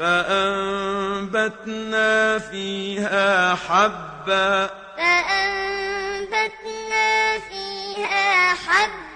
فأنبتنا فيها حبا. فأنبتنا فيها حبا.